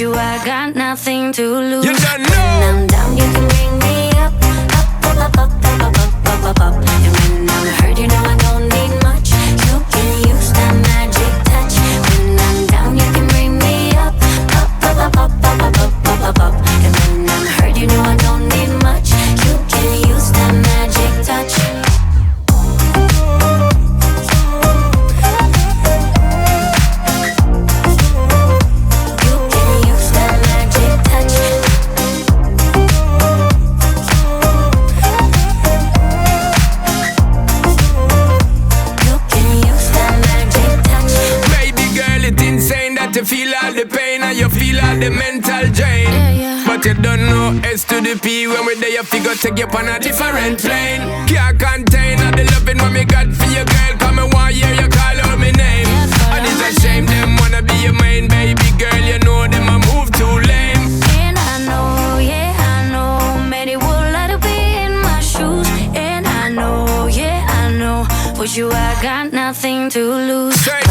you, I got nothing to lose. You don't When. I'm down, you can bring me up, up, up, up, feel all the pain and you feel all the mental drain. Yeah, yeah. But you don't know S to the P when we there, you figure take you on a different plane. Can't contain all the loving what me got for you, girl. Come and one year you call out my name. Yeah, And it's a shame them wanna be your main baby girl. You know them a move too lame. And I know, yeah, I know, many would like to be in my shoes. And I know, yeah, I know, for you I got nothing to lose. Straight